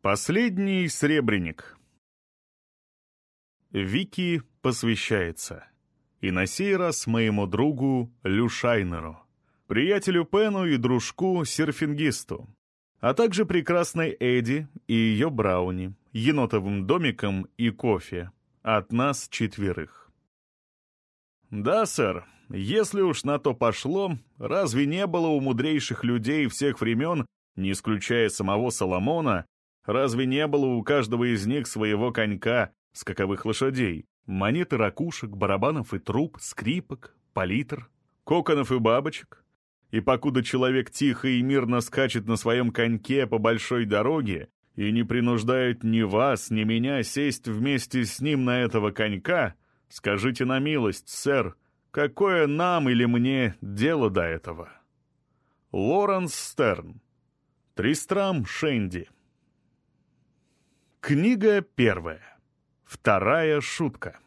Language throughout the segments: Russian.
Последний сребреник. Вики посвящается. И на сей раз моему другу Люшайнеру, приятелю Пену и дружку серфингисту, а также прекрасной Эдди и ее Брауни, енотовым домиком и кофе. От нас четверых. Да, сэр, если уж на то пошло, разве не было у мудрейших людей всех времен, не исключая самого Соломона, разве не было у каждого из них своего конька, скаковых лошадей, монеты ракушек, барабанов и труб, скрипок, палитр, коконов и бабочек? И покуда человек тихо и мирно скачет на своем коньке по большой дороге и не принуждает ни вас, ни меня сесть вместе с ним на этого конька, скажите на милость, сэр, какое нам или мне дело до этого? Лоренс Стерн. Тристрам Шенди. Книга первая. Вторая шутка.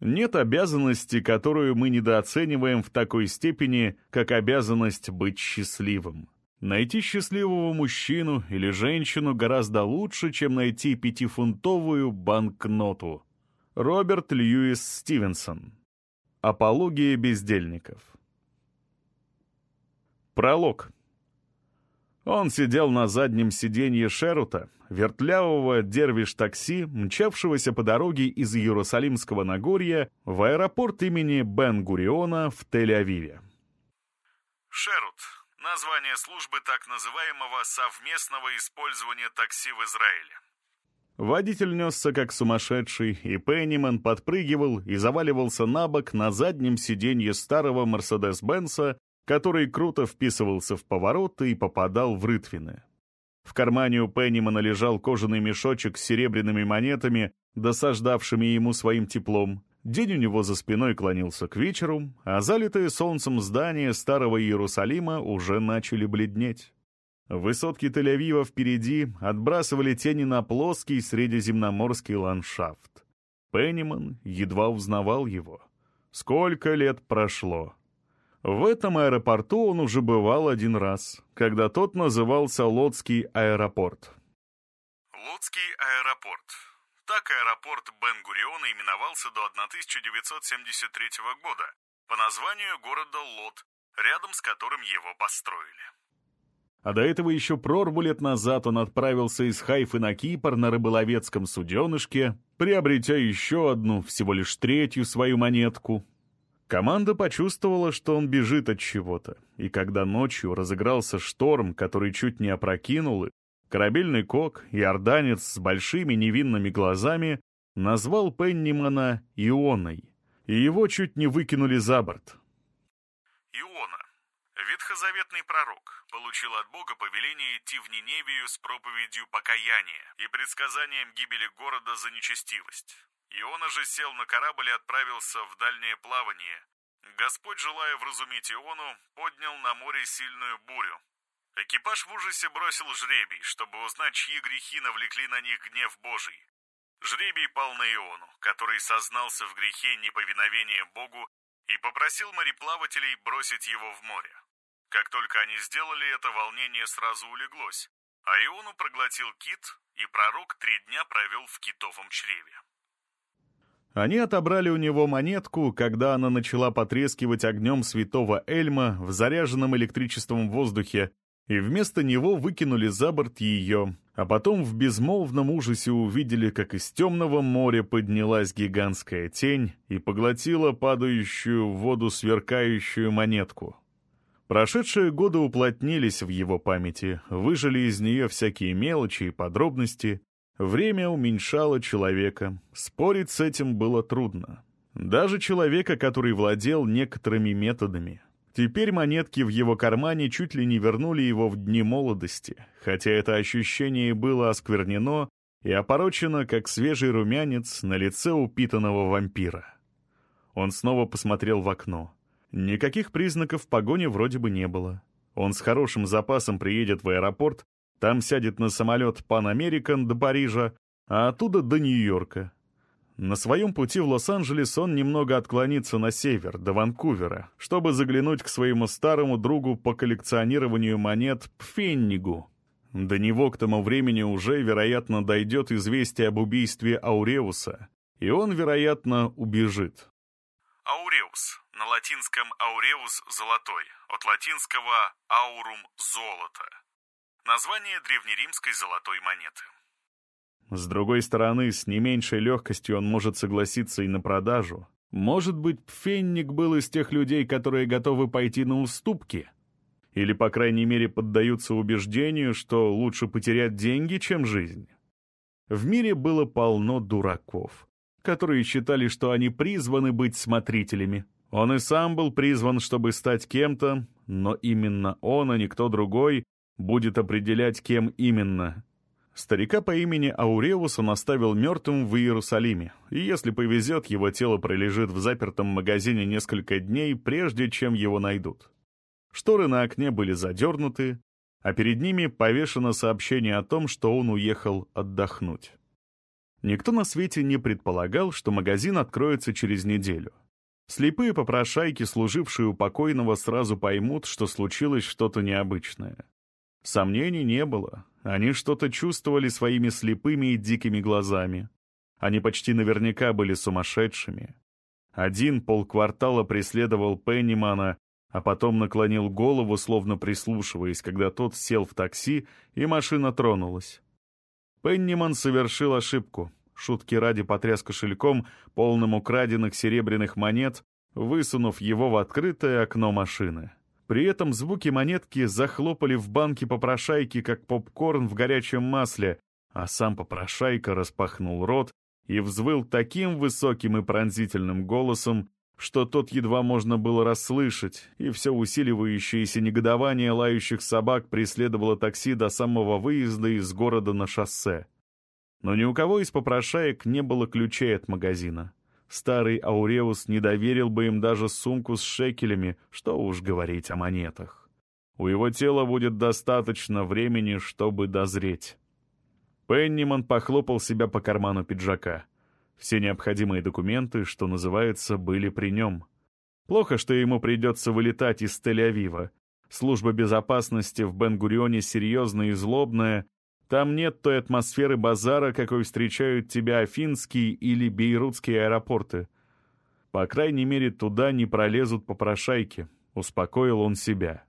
Нет обязанности, которую мы недооцениваем в такой степени, как обязанность быть счастливым. Найти счастливого мужчину или женщину гораздо лучше, чем найти пятифунтовую банкноту. Роберт Льюис Стивенсон. Апология бездельников. Пролог. Он сидел на заднем сиденье Шерута, вертлявого дервиш-такси, мчавшегося по дороге из Иерусалимского Нагорья в аэропорт имени Бен-Гуриона в Тель-Авиве. Шерут – название службы так называемого совместного использования такси в Израиле. Водитель несся как сумасшедший, и Пенниман подпрыгивал и заваливался на бок на заднем сиденье старого Мерседес-Бенса, который круто вписывался в повороты и попадал в рытвины. В кармане у Пеннимана лежал кожаный мешочек с серебряными монетами, досаждавшими ему своим теплом. День у него за спиной клонился к вечеру, а залитые солнцем здания старого Иерусалима уже начали бледнеть. Высотки Тель-Авива впереди отбрасывали тени на плоский средиземноморский ландшафт. Пенниман едва узнавал его. Сколько лет прошло? В этом аэропорту он уже бывал один раз, когда тот назывался Лодский аэропорт. Лодский аэропорт. Так аэропорт Бен-Гуриона именовался до 1973 года по названию города Лод, рядом с которым его построили. А до этого еще прорву лет назад он отправился из Хайфы на Кипр на рыболовецком суденышке, приобретя еще одну, всего лишь третью свою монетку, Команда почувствовала, что он бежит от чего-то, и когда ночью разыгрался шторм, который чуть не опрокинул их, корабельный кок, иорданец с большими невинными глазами, назвал Пеннимана Ионой, и его чуть не выкинули за борт. Иона, ветхозаветный пророк, получил от Бога повеление идти в Ниневию с проповедью покаяния и предсказанием гибели города за нечестивость. Иона же сел на корабль и отправился в дальнее плавание. Господь, желая вразумить Иону, поднял на море сильную бурю. Экипаж в ужасе бросил жребий, чтобы узнать, чьи грехи навлекли на них гнев Божий. Жребий пал на Иону, который сознался в грехе неповиновения Богу и попросил мореплавателей бросить его в море. Как только они сделали это, волнение сразу улеглось, а Иону проглотил кит, и пророк три дня провел в китовом чреве. Они отобрали у него монетку, когда она начала потрескивать огнем святого Эльма в заряженном электричеством воздухе, и вместо него выкинули за борт ее, а потом в безмолвном ужасе увидели, как из темного моря поднялась гигантская тень и поглотила падающую в воду сверкающую монетку. Прошедшие годы уплотнились в его памяти, выжили из нее всякие мелочи и подробности, Время уменьшало человека, спорить с этим было трудно. Даже человека, который владел некоторыми методами. Теперь монетки в его кармане чуть ли не вернули его в дни молодости, хотя это ощущение было осквернено и опорочено, как свежий румянец на лице упитанного вампира. Он снова посмотрел в окно. Никаких признаков погони вроде бы не было. Он с хорошим запасом приедет в аэропорт там сядет на самолет Pan American до Парижа, а оттуда до Нью-Йорка. На своем пути в Лос-Анджелес он немного отклонится на север, до Ванкувера, чтобы заглянуть к своему старому другу по коллекционированию монет Пфеннигу. До него к тому времени уже, вероятно, дойдет известие об убийстве Ауреуса, и он, вероятно, убежит. Ауреус. На латинском «ауреус» — «золотой», от латинского «аурум» — «золото». Название древнеримской золотой монеты. С другой стороны, с не меньшей легкостью он может согласиться и на продажу. Может быть, Пфенник был из тех людей, которые готовы пойти на уступки? Или, по крайней мере, поддаются убеждению, что лучше потерять деньги, чем жизнь? В мире было полно дураков, которые считали, что они призваны быть смотрителями. Он и сам был призван, чтобы стать кем-то, но именно он, а никто другой, будет определять, кем именно. Старика по имени Ауреус он оставил мертвым в Иерусалиме, и если повезет, его тело пролежит в запертом магазине несколько дней, прежде чем его найдут. Шторы на окне были задернуты, а перед ними повешено сообщение о том, что он уехал отдохнуть. Никто на свете не предполагал, что магазин откроется через неделю. Слепые попрошайки, служившие у покойного, сразу поймут, что случилось что-то необычное. Сомнений не было. Они что-то чувствовали своими слепыми и дикими глазами. Они почти наверняка были сумасшедшими. Один полквартала преследовал Пеннимана, а потом наклонил голову, словно прислушиваясь, когда тот сел в такси, и машина тронулась. Пенниман совершил ошибку. Шутки ради потряс кошельком, полным украденных серебряных монет, высунув его в открытое окно машины. При этом звуки монетки захлопали в банке попрошайки, как попкорн в горячем масле, а сам попрошайка распахнул рот и взвыл таким высоким и пронзительным голосом, что тот едва можно было расслышать, и все усиливающееся негодование лающих собак преследовало такси до самого выезда из города на шоссе. Но ни у кого из попрошаек не было ключей от магазина. Старый Ауреус не доверил бы им даже сумку с шекелями, что уж говорить о монетах. У его тела будет достаточно времени, чтобы дозреть. Пенниман похлопал себя по карману пиджака. Все необходимые документы, что называется, были при нем. Плохо, что ему придется вылетать из Тель-Авива. Служба безопасности в Бен-Гурионе серьезная и злобная, там нет той атмосферы базара, какой встречают тебя афинские или бейрутские аэропорты. По крайней мере, туда не пролезут попрошайки, успокоил он себя.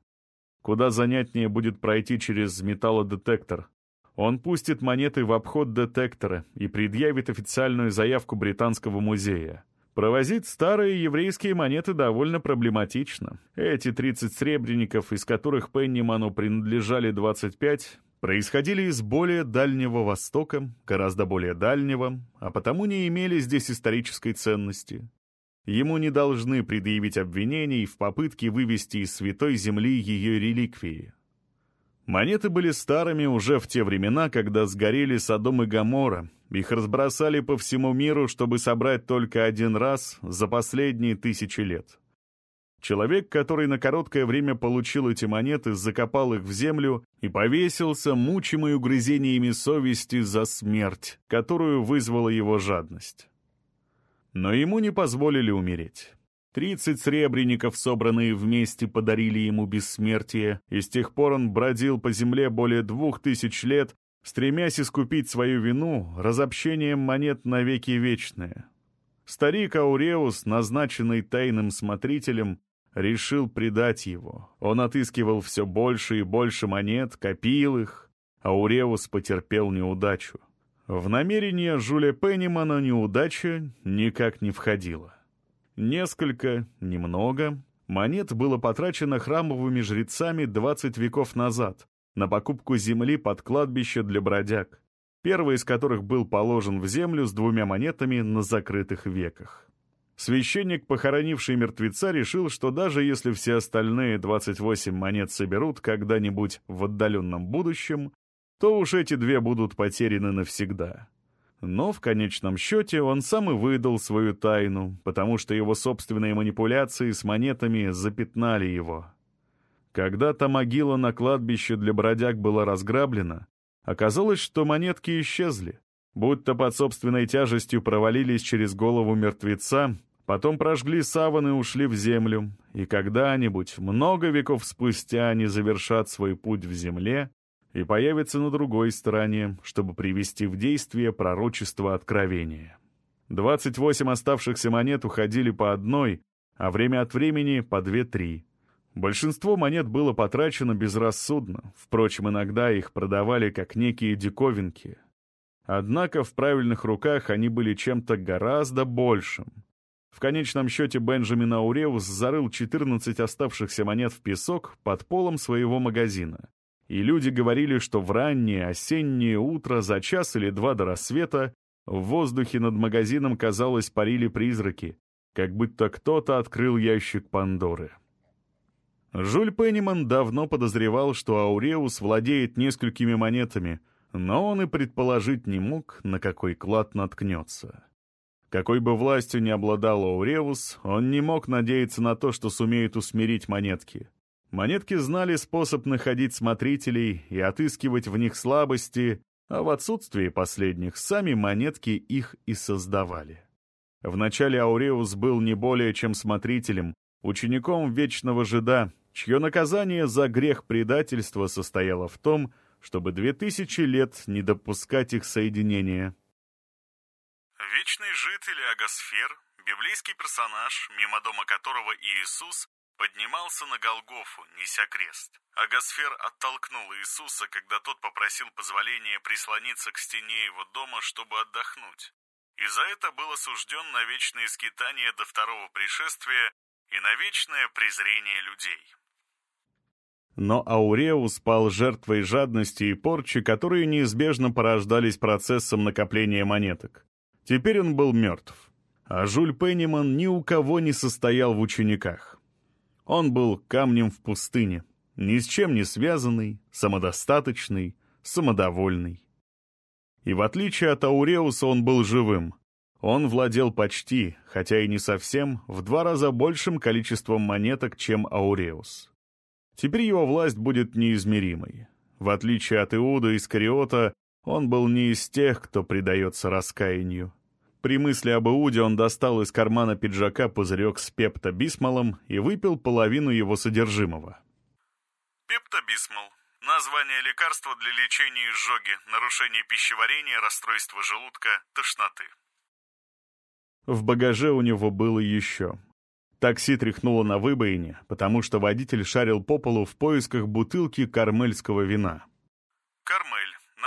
Куда занятнее будет пройти через металлодетектор. Он пустит монеты в обход детектора и предъявит официальную заявку Британского музея. Провозить старые еврейские монеты довольно проблематично. Эти 30 сребреников, из которых Пенниману принадлежали 25, происходили из более Дальнего Востока, гораздо более дальнего, а потому не имели здесь исторической ценности. Ему не должны предъявить обвинений в попытке вывести из Святой Земли ее реликвии. Монеты были старыми уже в те времена, когда сгорели Содом и Гоморра, их разбросали по всему миру, чтобы собрать только один раз за последние тысячи лет. Человек, который на короткое время получил эти монеты, закопал их в землю и повесился, мучимый угрызениями совести за смерть, которую вызвала его жадность. Но ему не позволили умереть. Тридцать сребреников, собранные вместе, подарили ему бессмертие, и с тех пор он бродил по земле более двух тысяч лет, стремясь искупить свою вину разобщением монет навеки вечные. Старик Ауреус, назначенный тайным смотрителем, решил предать его. Он отыскивал все больше и больше монет, копил их, а Уреус потерпел неудачу. В намерение Жюля Пеннимана неудача никак не входила. Несколько, немного, монет было потрачено храмовыми жрецами 20 веков назад на покупку земли под кладбище для бродяг, первый из которых был положен в землю с двумя монетами на закрытых веках. Священник, похоронивший мертвеца, решил, что даже если все остальные 28 монет соберут когда-нибудь в отдаленном будущем, то уж эти две будут потеряны навсегда. Но в конечном счете он сам и выдал свою тайну, потому что его собственные манипуляции с монетами запятнали его. Когда-то могила на кладбище для бродяг была разграблена, оказалось, что монетки исчезли, будто под собственной тяжестью провалились через голову мертвеца Потом прожгли саван и ушли в землю, и когда-нибудь, много веков спустя, они завершат свой путь в земле, и появится на другой стороне, чтобы привести в действие пророчество откровения. 28 оставшихся монет уходили по одной, а время от времени по две-три. Большинство монет было потрачено безрассудно, впрочем, иногда их продавали как некие диковинки. Однако в правильных руках они были чем-то гораздо большим. В конечном счете Бенджамин Ауреус зарыл 14 оставшихся монет в песок под полом своего магазина. И люди говорили, что в раннее осеннее утро за час или два до рассвета в воздухе над магазином, казалось, парили призраки, как будто кто-то открыл ящик Пандоры. Жюль Пенниман давно подозревал, что Ауреус владеет несколькими монетами, но он и предположить не мог, на какой клад наткнется. Какой бы властью ни обладал Ауреус, он не мог надеяться на то, что сумеет усмирить монетки. Монетки знали способ находить смотрителей и отыскивать в них слабости, а в отсутствии последних сами монетки их и создавали. Вначале Ауреус был не более чем смотрителем, учеником вечного жида, чье наказание за грех предательства состояло в том, чтобы две тысячи лет не допускать их соединения. Вечный житель Агосфер, библейский персонаж, мимо дома которого Иисус поднимался на Голгофу, неся крест. Агосфер оттолкнул Иисуса, когда тот попросил позволения прислониться к стене его дома, чтобы отдохнуть. И за это был осужден на вечное скитание до второго пришествия и на вечное презрение людей. Но Ауреус пал жертвой жадности и порчи, которые неизбежно порождались процессом накопления монеток. Теперь он был мертв. А Жюль Пенниман ни у кого не состоял в учениках. Он был камнем в пустыне, ни с чем не связанный, самодостаточный, самодовольный. И в отличие от Ауреуса он был живым. Он владел почти, хотя и не совсем, в два раза большим количеством монеток, чем Ауреус. Теперь его власть будет неизмеримой. В отличие от Иуда Искариота, он был не из тех, кто предается раскаянию. При мысли об Иуде он достал из кармана пиджака пузырек с пептобисмолом и выпил половину его содержимого. Пептобисмол – название лекарства для лечения изжоги, нарушения пищеварения, расстройства желудка, тошноты. В багаже у него было еще. Такси тряхнуло на выбоине, потому что водитель шарил по полу в поисках бутылки кармельского вина.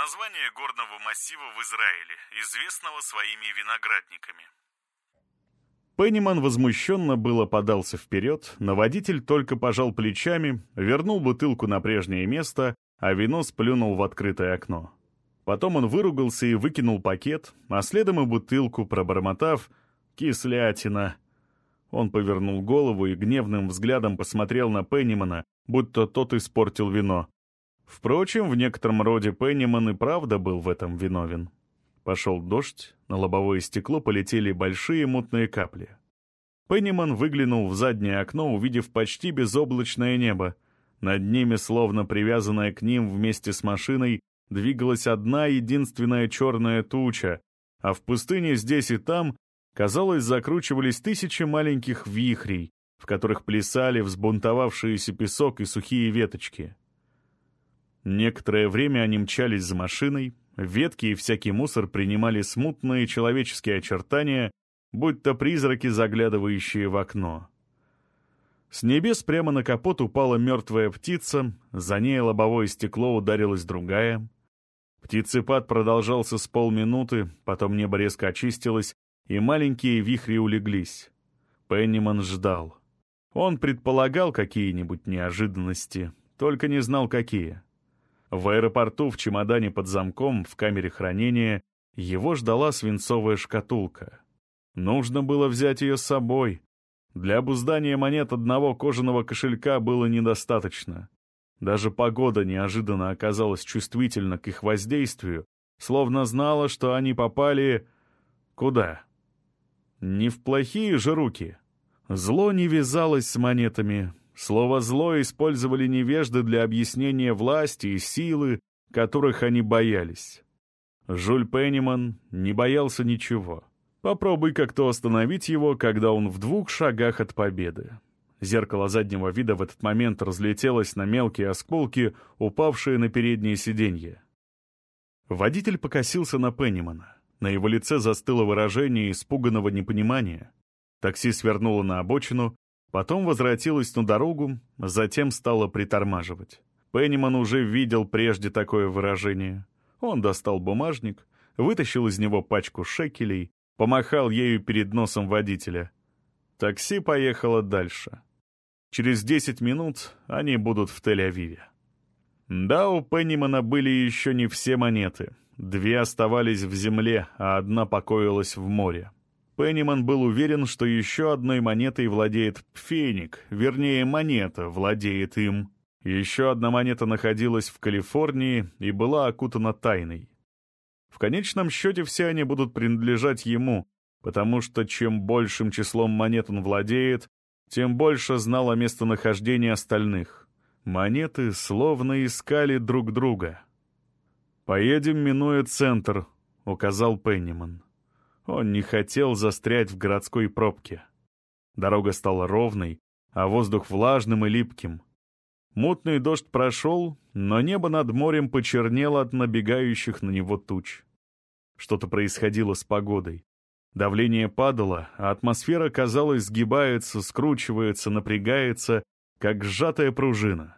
Название горного массива в Израиле, известного своими виноградниками. Пенниман возмущенно было подался вперед, но водитель только пожал плечами, вернул бутылку на прежнее место, а вино сплюнул в открытое окно. Потом он выругался и выкинул пакет, а следом и бутылку, пробормотав «Кислятина». Он повернул голову и гневным взглядом посмотрел на Пеннимана, будто тот испортил вино. Впрочем, в некотором роде Пенниман и правда был в этом виновен. Пошел дождь, на лобовое стекло полетели большие мутные капли. Пенниман выглянул в заднее окно, увидев почти безоблачное небо. Над ними, словно привязанная к ним вместе с машиной, двигалась одна единственная черная туча, а в пустыне здесь и там, казалось, закручивались тысячи маленьких вихрей, в которых плясали взбунтовавшиеся песок и сухие веточки. Некоторое время они мчались за машиной, ветки и всякий мусор принимали смутные человеческие очертания, будто призраки, заглядывающие в окно. С небес прямо на капот упала мертвая птица, за ней лобовое стекло ударилась другая. Птицепад продолжался с полминуты, потом небо резко очистилось, и маленькие вихри улеглись. Пенниман ждал. Он предполагал какие-нибудь неожиданности, только не знал, какие. В аэропорту в чемодане под замком в камере хранения его ждала свинцовая шкатулка. Нужно было взять ее с собой. Для обуздания монет одного кожаного кошелька было недостаточно. Даже погода неожиданно оказалась чувствительна к их воздействию, словно знала, что они попали... Куда? Не в плохие же руки. Зло не вязалось с монетами, Слово «зло» использовали невежды для объяснения власти и силы, которых они боялись. Жюль Пенниман не боялся ничего. Попробуй как-то остановить его, когда он в двух шагах от победы. Зеркало заднего вида в этот момент разлетелось на мелкие осколки, упавшие на переднее сиденье. Водитель покосился на Пеннимана. На его лице застыло выражение испуганного непонимания. Такси свернуло на обочину, потом возвратилось на дорогу, затем стало притормаживать. Пенниман уже видел прежде такое выражение. Он достал бумажник, вытащил из него пачку шекелей, помахал ею перед носом водителя. Такси поехало дальше. Через 10 минут они будут в Тель-Авиве. Да, у Пеннимана были еще не все монеты. Две оставались в земле, а одна покоилась в море. Пенниман был уверен, что еще одной монетой владеет Пфеник, вернее, монета владеет им. Еще одна монета находилась в Калифорнии и была окутана тайной. В конечном счете все они будут принадлежать ему, потому что чем большим числом монет он владеет, тем больше знал о местонахождении остальных. Монеты словно искали друг друга. «Поедем, минуя центр», — указал Пенниман. Он не хотел застрять в городской пробке. Дорога стала ровной, а воздух влажным и липким. Мутный дождь прошел, но небо над морем почернело от набегающих на него туч. Что-то происходило с погодой. Давление падало, а атмосфера, казалось, сгибается, скручивается, напрягается, как сжатая пружина.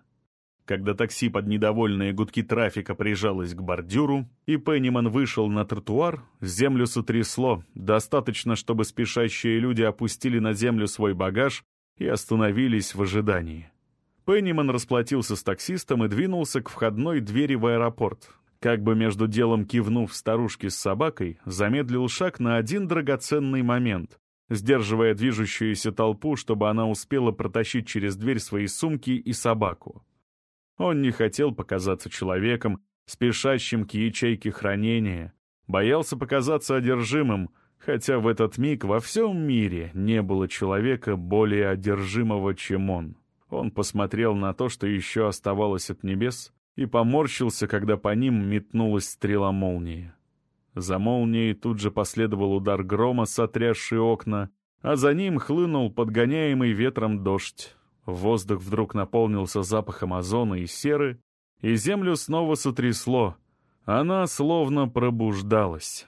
Когда такси под недовольные гудки трафика прижалось к бордюру, и Пенниман вышел на тротуар, землю сотрясло, достаточно, чтобы спешащие люди опустили на землю свой багаж и остановились в ожидании. Пенниман расплатился с таксистом и двинулся к входной двери в аэропорт, как бы между делом кивнув старушке с собакой, замедлил шаг на один драгоценный момент, сдерживая движущуюся толпу, чтобы она успела протащить через дверь свои сумки и собаку. Он не хотел показаться человеком, спешащим к ячейке хранения, боялся показаться одержимым, хотя в этот миг во всем мире не было человека более одержимого, чем он. Он посмотрел на то, что еще оставалось от небес, и поморщился, когда по ним метнулась стрела молнии. За молнией тут же последовал удар грома, сотрясший окна, а за ним хлынул подгоняемый ветром дождь. Воздух вдруг наполнился запахом озона и серы, и землю снова сотрясло. Она словно пробуждалась.